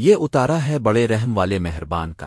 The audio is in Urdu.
یہ اتارا ہے بڑے رحم والے مہربان کا۔